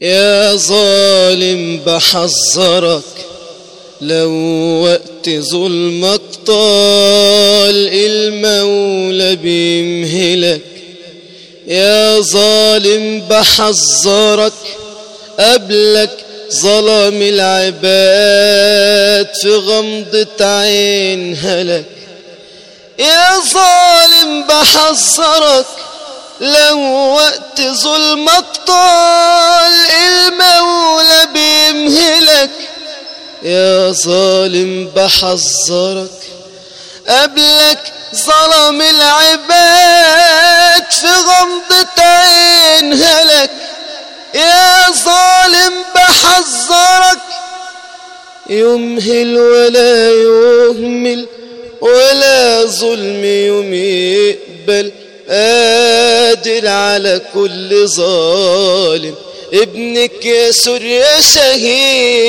يا ظالم بحذرك لو وقت ظلمك طال المولى بيمهلك. يا ظالم بحذرك قبلك ظلم العباد في غمضة عين هلك. يا ظالم بحذرك لو وقت ظلمك طال يا ظالم بحذرك قبلك ظلم العباد في غمضة عين هلك. يا ظالم بحذرك يمهل ولا يهمل ولا ظلم يوم يقبل قادر على كل ظالم ابنك يا سوريا شهيد.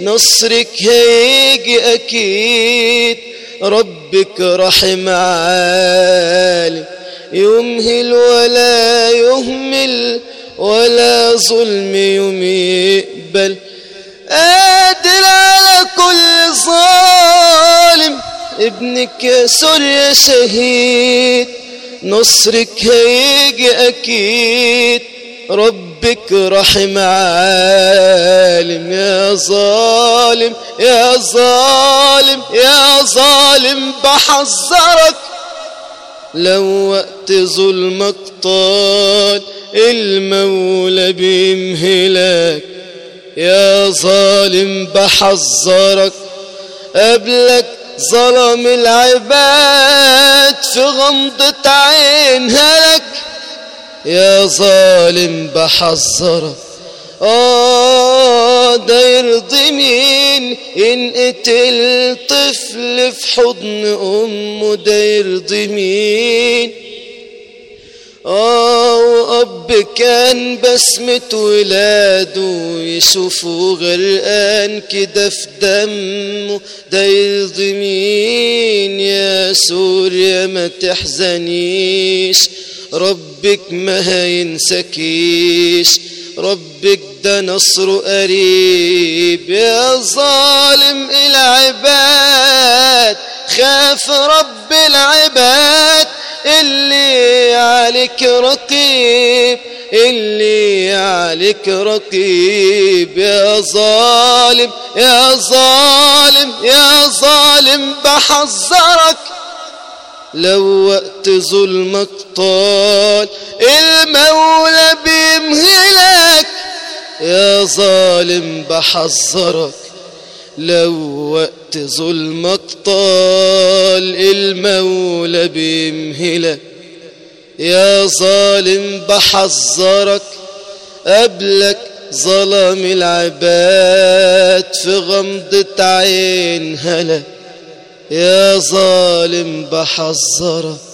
نصرك هيجي أكيد ربك رحم عالم. يمهل ولا يهمل ولا ظلم يوم يقبل قادر على كل ظالم. ابنك يا سوريا شهيد نصرك هيجي أكيد ربك رحم عالم يا ظالم يا ظالم يا ظالم بحذرك. لو وقت ظلمك طال المولى بيمهلك. يا ظالم بحذرك. قبلك ظلم العباد في غمضة عين هلك. يا ظالم بحذرك آه ده يرضي مين إن قتل طفل في حضن أمه ده يرضي مين آه وأب كان بسمة ولاده يشوفوا غرقان كده في دمه. ده يرضي مين يا سوريا ما تحزنيش. ربك ما هينسكيش ربك ده نصر قريب. يا ظالم العباد خاف رب العباد. اللي عليك رقيب اللي عليك رقيب. يا ظالم يا ظالم يا ظالم بحذرك لو وقت ظلمك طال المولى بيمهلك يا ظالم بحذرك. لو وقت ظلمك طال المولى بيمهلك يا ظالم بحذرك. قبلك ظلم العباد في غمضة عين هلك. يا ظالم بحذرك